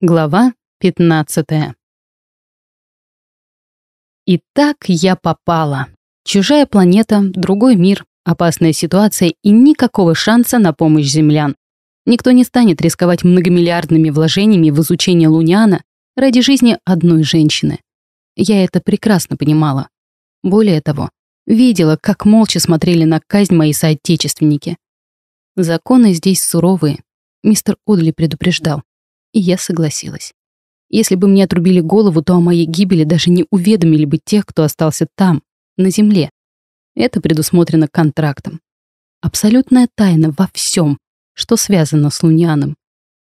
Глава 15 Итак, я попала. Чужая планета, другой мир, опасная ситуация и никакого шанса на помощь землян. Никто не станет рисковать многомиллиардными вложениями в изучение Луниана ради жизни одной женщины. Я это прекрасно понимала. Более того, видела, как молча смотрели на казнь мои соотечественники. Законы здесь суровые. Мистер Одли предупреждал и я согласилась. Если бы мне отрубили голову, то о моей гибели даже не уведомили бы тех, кто остался там, на Земле. Это предусмотрено контрактом. Абсолютная тайна во всем, что связано с Лунианом.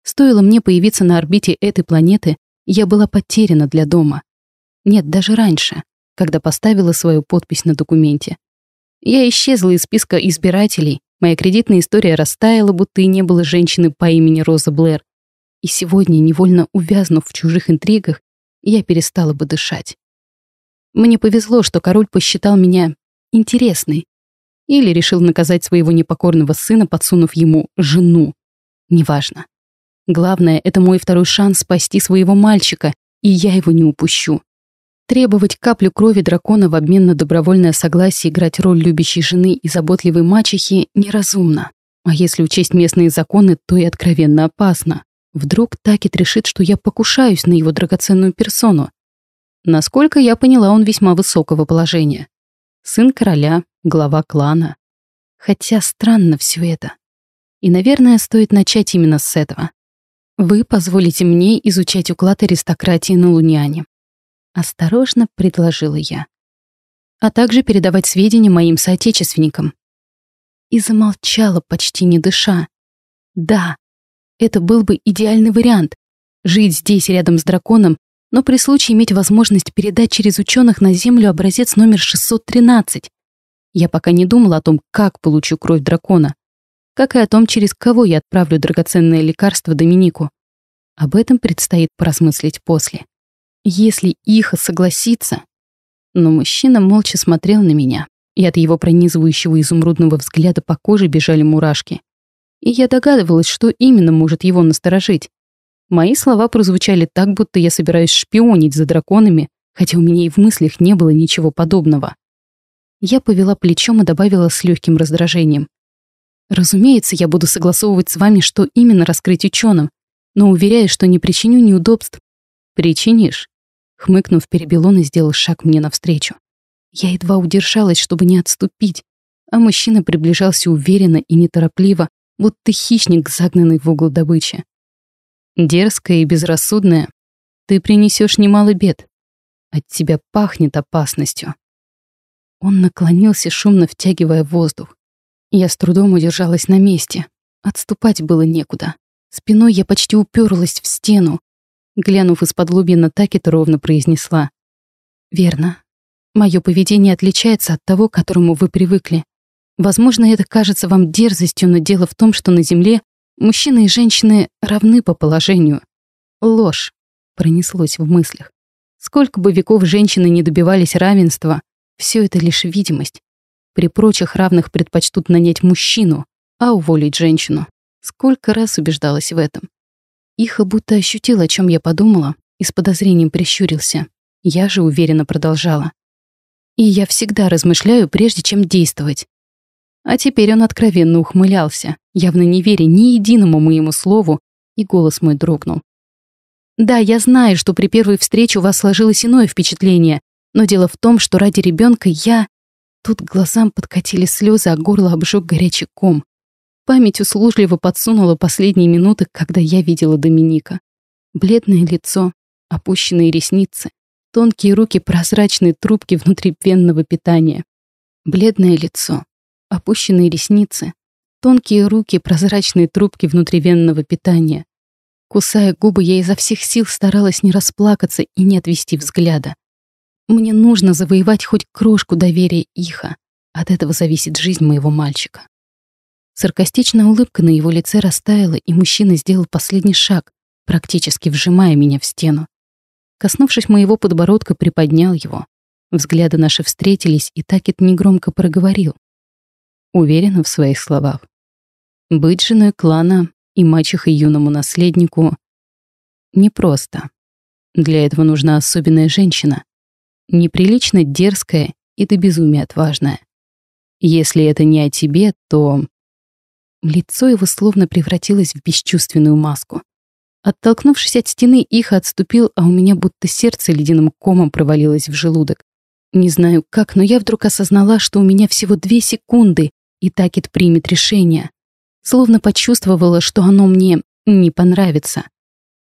Стоило мне появиться на орбите этой планеты, я была потеряна для дома. Нет, даже раньше, когда поставила свою подпись на документе. Я исчезла из списка избирателей, моя кредитная история растаяла, будто и не было женщины по имени Роза Блэр, и сегодня, невольно увязнув в чужих интригах, я перестала бы дышать. Мне повезло, что король посчитал меня интересной. Или решил наказать своего непокорного сына, подсунув ему жену. Неважно. Главное, это мой второй шанс спасти своего мальчика, и я его не упущу. Требовать каплю крови дракона в обмен на добровольное согласие играть роль любящей жены и заботливой мачехи неразумно. А если учесть местные законы, то и откровенно опасно. Вдруг Такет решит, что я покушаюсь на его драгоценную персону. Насколько я поняла, он весьма высокого положения. Сын короля, глава клана. Хотя странно все это. И, наверное, стоит начать именно с этого. Вы позволите мне изучать уклад аристократии на Луниане. Осторожно предложила я. А также передавать сведения моим соотечественникам. И замолчала, почти не дыша. Да, это был бы идеальный вариант — жить здесь рядом с драконом, но при случае иметь возможность передать через ученых на Землю образец номер 613. Я пока не думала о том, как получу кровь дракона, как и о том, через кого я отправлю драгоценное лекарство Доминику. Об этом предстоит поразмыслить после. Если Иха согласится... Но мужчина молча смотрел на меня, и от его пронизывающего изумрудного взгляда по коже бежали мурашки и я догадывалась, что именно может его насторожить. Мои слова прозвучали так, будто я собираюсь шпионить за драконами, хотя у меня и в мыслях не было ничего подобного. Я повела плечом и добавила с легким раздражением. «Разумеется, я буду согласовывать с вами, что именно раскрыть ученым, но уверяю, что не причиню неудобств». «Причинишь?» Хмыкнув, перебил он и сделал шаг мне навстречу. Я едва удержалась, чтобы не отступить, а мужчина приближался уверенно и неторопливо, будто хищник, загнанный в угол добычи. Дерзкая и безрассудная, ты принесешь немало бед. От тебя пахнет опасностью. Он наклонился, шумно втягивая воздух. Я с трудом удержалась на месте. Отступать было некуда. Спиной я почти уперлась в стену. Глянув из-под лобья на Такет, ровно произнесла. «Верно. Мое поведение отличается от того, к которому вы привыкли. Возможно, это кажется вам дерзостью, но дело в том, что на Земле мужчины и женщины равны по положению. Ложь пронеслось в мыслях. Сколько бы веков женщины не добивались равенства, все это лишь видимость. При прочих равных предпочтут нанять мужчину, а уволить женщину. Сколько раз убеждалась в этом. Иха будто ощутил, о чем я подумала, и с подозрением прищурился. Я же уверенно продолжала. И я всегда размышляю, прежде чем действовать. А теперь он откровенно ухмылялся, явно не веря ни единому моему слову, и голос мой дрогнул. «Да, я знаю, что при первой встрече у вас сложилось иное впечатление, но дело в том, что ради ребенка я...» Тут глазам подкатили слезы, а горло обжег горячий ком. Память услужливо подсунула последние минуты, когда я видела Доминика. Бледное лицо, опущенные ресницы, тонкие руки прозрачные трубки внутривенного питания. Бледное лицо, опущенные ресницы, тонкие руки, прозрачные трубки внутривенного питания. Кусая губы, я изо всех сил старалась не расплакаться и не отвести взгляда. Мне нужно завоевать хоть крошку доверия Иха. От этого зависит жизнь моего мальчика. Саркастичная улыбка на его лице растаяла, и мужчина сделал последний шаг, практически вжимая меня в стену. Коснувшись моего подбородка, приподнял его. Взгляды наши встретились, и Такет негромко проговорил уверена в своих словах. Быть женой клана и мачехой юному наследнику непросто. Для этого нужна особенная женщина. Неприлично дерзкая и до безумия отважная. Если это не о тебе, то... Лицо его словно превратилось в бесчувственную маску. Оттолкнувшись от стены, Иха отступил, а у меня будто сердце ледяным комом провалилось в желудок. Не знаю как, но я вдруг осознала, что у меня всего две секунды, и Такет примет решение. Словно почувствовала, что оно мне не понравится.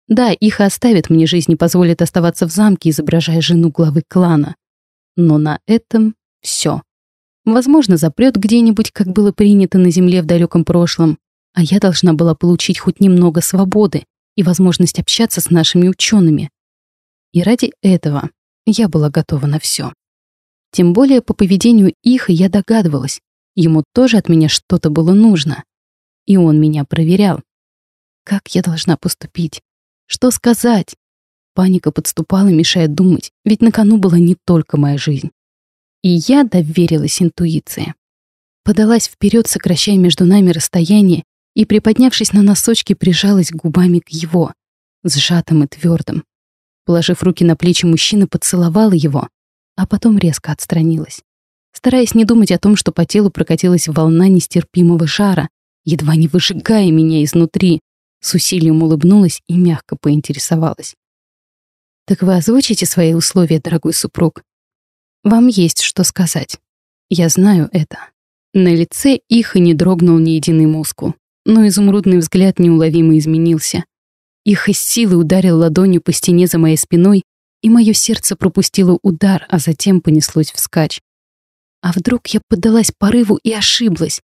Да, Иха оставит мне жизнь и позволит оставаться в замке, изображая жену главы клана. Но на этом все. Возможно, запрет где-нибудь, как было принято на земле в далеком прошлом, а я должна была получить хоть немного свободы и возможность общаться с нашими учеными. И ради этого я была готова на все. Тем более по поведению их я догадывалась, ему тоже от меня что-то было нужно. И он меня проверял. Как я должна поступить? Что сказать? Паника подступала, мешая думать, ведь на кону была не только моя жизнь. И я доверилась интуиции. Подалась вперед, сокращая между нами расстояние, и, приподнявшись на носочки, прижалась губами к его, сжатым и твердым. Положив руки на плечи мужчины, поцеловала его, а потом резко отстранилась. Стараясь не думать о том, что по телу прокатилась волна нестерпимого жара, едва не выжигая меня изнутри, с усилием улыбнулась и мягко поинтересовалась. «Так вы озвучите свои условия, дорогой супруг? Вам есть что сказать. Я знаю это». На лице их и не дрогнул ни единый мускул, но изумрудный взгляд неуловимо изменился. Их из силы ударил ладонью по стене за моей спиной, и мое сердце пропустило удар, а затем понеслось вскачь. А вдруг я поддалась порыву и ошиблась?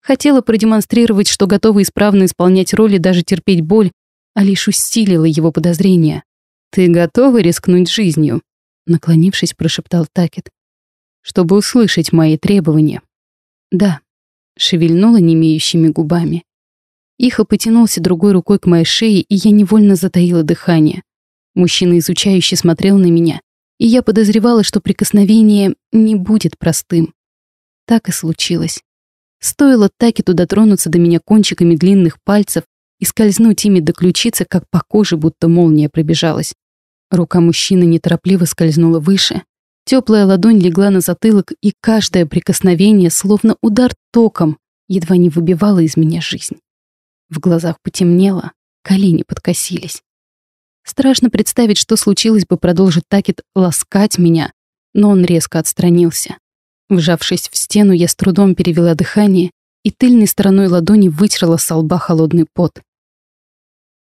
Хотела продемонстрировать, что готова исправно исполнять роли, даже терпеть боль, а лишь усилила его подозрения. «Ты готова рискнуть жизнью?» Наклонившись, прошептал Такет. «Чтобы услышать мои требования». «Да», — шевельнула немеющими губами. Ихо потянулся другой рукой к моей шее, и я невольно затаила дыхание. Мужчина изучающе смотрел на меня, и я подозревала, что прикосновение не будет простым. Так и случилось. Стоило Такету дотронуться до меня кончиками длинных пальцев и скользнуть ими до ключицы, как по коже будто молния пробежалась. Рука мужчины неторопливо скользнула выше. Теплая ладонь легла на затылок, и каждое прикосновение, словно удар током, едва не выбивало из меня жизнь. В глазах потемнело, колени подкосились. Страшно представить, что случилось бы, продолжить Такет ласкать меня, но он резко отстранился. Вжавшись в стену, я с трудом перевела дыхание и тыльной стороной ладони вытерла с лба холодный пот.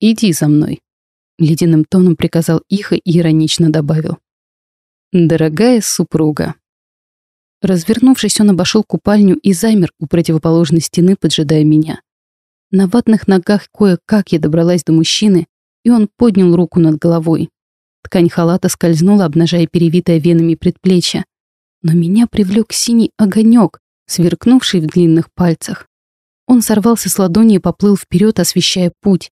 «Иди за мной», — ледяным тоном приказал Иха и иронично добавил. «Дорогая супруга». Развернувшись, он обошел купальню и замер у противоположной стены, поджидая меня. На ватных ногах кое-как я добралась до мужчины, и он поднял руку над головой. Ткань халата скользнула, обнажая перевитое венами предплечье. Но меня привлек синий огонек, сверкнувший в длинных пальцах. Он сорвался с ладони и поплыл вперед, освещая путь.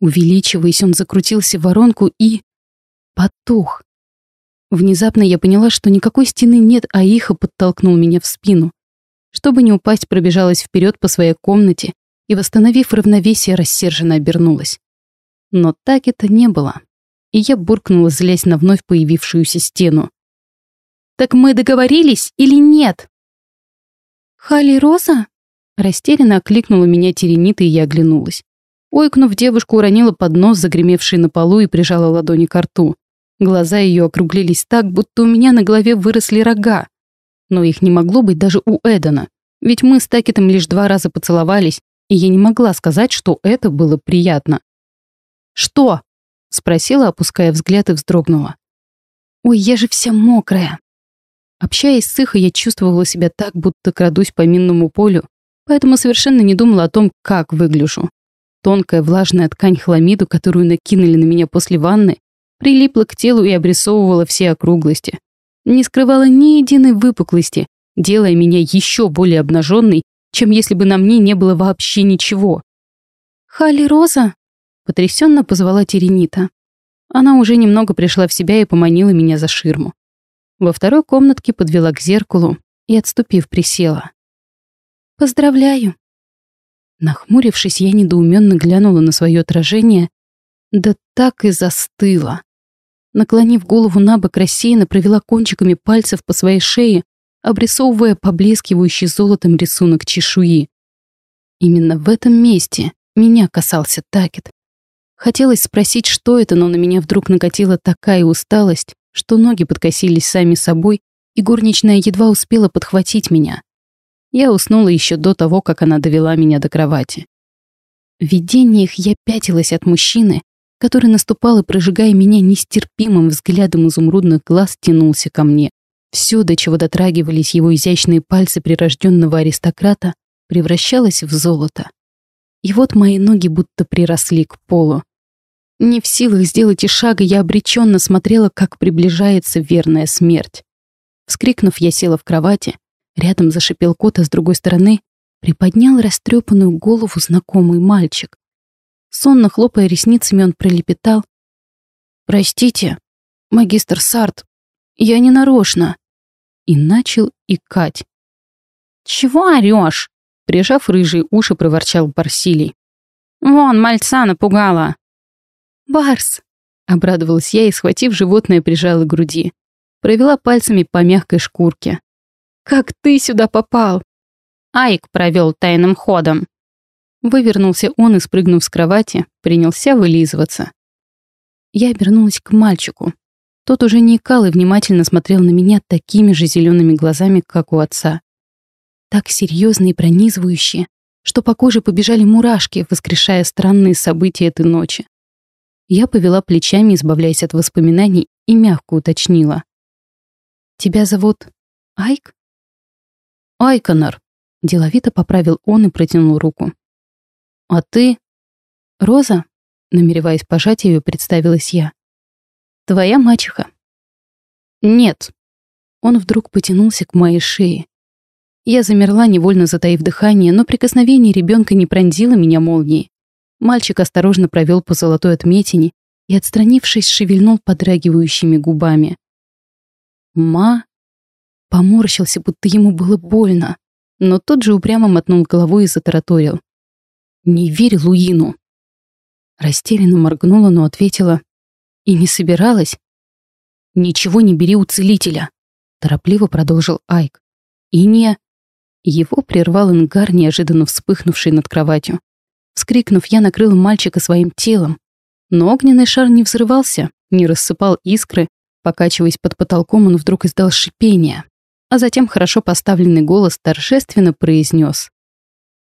Увеличиваясь, он закрутился в воронку и... потух. Внезапно я поняла, что никакой стены нет, а Иха подтолкнул меня в спину. Чтобы не упасть, пробежалась вперед по своей комнате и, восстановив равновесие, рассерженно обернулась. Но так это не было. И я буркнула, злясь на вновь появившуюся стену. «Так мы договорились или нет?» «Хали Роза?» Растерянно окликнула меня Теренита, и я оглянулась. Ойкнув, девушку уронила поднос, загремевший на полу, и прижала ладони к рту. Глаза ее округлились так, будто у меня на голове выросли рога. Но их не могло быть даже у Эдена, ведь мы с Такетом лишь два раза поцеловались, и я не могла сказать, что это было приятно. «Что?» — спросила, опуская взгляд и вздрогнула. «Ой, я же вся мокрая!» Общаясь с Ихой, я чувствовала себя так, будто крадусь по минному полю, поэтому совершенно не думала о том, как выгляжу. Тонкая влажная ткань хламиду, которую накинули на меня после ванны, прилипла к телу и обрисовывала все округлости. Не скрывала ни единой выпуклости, делая меня еще более обнаженной, чем если бы на мне не было вообще ничего. «Хали Роза?» Потрясенно позвала Теренита. Она уже немного пришла в себя и поманила меня за ширму. Во второй комнатке подвела к зеркалу и, отступив, присела. «Поздравляю!» Нахмурившись, я недоуменно глянула на свое отражение, Да так и застыла. Наклонив голову на бок, рассеянно провела кончиками пальцев по своей шее, обрисовывая поблескивающий золотом рисунок чешуи. Именно в этом месте меня касался Такет. Хотелось спросить, что это, но на меня вдруг накатила такая усталость, что ноги подкосились сами собой, и горничная едва успела подхватить меня. Я уснула еще до того, как она довела меня до кровати. В видениях я пятилась от мужчины, который наступал и, прожигая меня нестерпимым взглядом изумрудных глаз, тянулся ко мне. Все, до чего дотрагивались его изящные пальцы прирожденного аристократа, превращалось в золото. И вот мои ноги будто приросли к полу. Не в силах сделать и шага, я обреченно смотрела, как приближается верная смерть. Вскрикнув, я села в кровати. Рядом зашипел кот, а с другой стороны приподнял растрепанную голову знакомый мальчик. Сонно хлопая ресницами, он пролепетал. «Простите, магистр Сарт, я не нарочно». И начал икать. «Чего орёшь?» Прижав рыжие уши, проворчал Барсилий. «Вон, мальца напугала!» «Барс!» — обрадовалась я и, схватив животное, прижала к груди. Провела пальцами по мягкой шкурке. «Как ты сюда попал?» Айк провел тайным ходом. Вывернулся он и, спрыгнув с кровати, принялся вылизываться. Я обернулась к мальчику. Тот уже не икал и внимательно смотрел на меня такими же зелеными глазами, как у отца. Так серьезные и пронизывающие, что по коже побежали мурашки, воскрешая странные события этой ночи. Я повела плечами, избавляясь от воспоминаний, и мягко уточнила. «Тебя зовут Айк?» «Айконор», — деловито поправил он и протянул руку. «А ты?» «Роза?» Намереваясь пожать ее, представилась я. «Твоя мачеха?» «Нет». Он вдруг потянулся к моей шее. Я замерла, невольно затаив дыхание, но прикосновение ребенка не пронзило меня молнией. Мальчик осторожно провел по золотой отметине и, отстранившись, шевельнул подрагивающими губами. «Ма?» Поморщился, будто ему было больно, но тот же упрямо мотнул головой и затараторил. Не верь Луину. Растерянно моргнула, но ответила. И не собиралась. Ничего не бери у целителя. Торопливо продолжил Айк. И не... Его прервал ингар, неожиданно вспыхнувший над кроватью. Вскрикнув, я накрыла мальчика своим телом. Но огненный шар не взрывался, не рассыпал искры. Покачиваясь под потолком, он вдруг издал шипение. А затем хорошо поставленный голос торжественно произнес.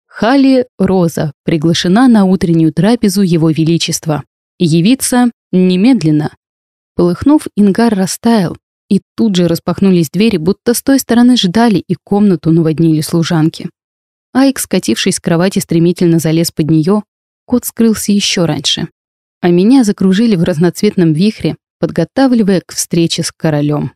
Хали Роза приглашена на утреннюю трапезу Его Величества. Явиться немедленно. Полыхнув, Ингар растаял, и тут же распахнулись двери, будто с той стороны ждали, и комнату наводнили служанки. Айк, скатившись с кровати, стремительно залез под нее, кот скрылся еще раньше. А меня закружили в разноцветном вихре, подготавливая к встрече с королем.